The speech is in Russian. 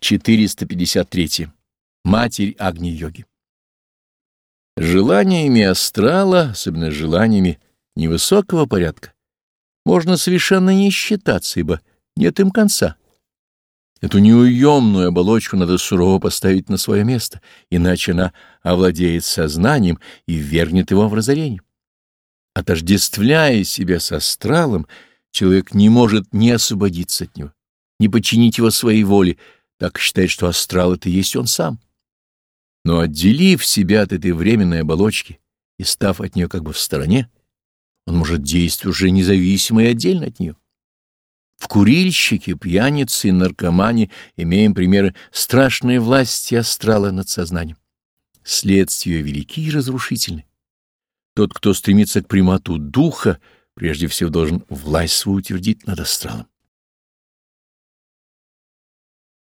453. Матерь Агни-йоги. Желаниями астрала, особенно желаниями невысокого порядка, можно совершенно не считаться, ибо нет им конца. Эту неуемную оболочку надо сурово поставить на свое место, иначе она овладеет сознанием и вернет его в разорение. Отождествляя себя с астралом, человек не может не освободиться от него, не подчинить его своей воле, так считает, что астрал — это есть он сам. Но отделив себя от этой временной оболочки и став от нее как бы в стороне, он может действовать уже независимо и отдельно от нее. В курильщике, пьянице и наркомане имеем примеры страшной власти астрала над сознанием. Следствия велики и разрушительны. Тот, кто стремится к примату духа, прежде всего должен власть свою утвердить над астралом.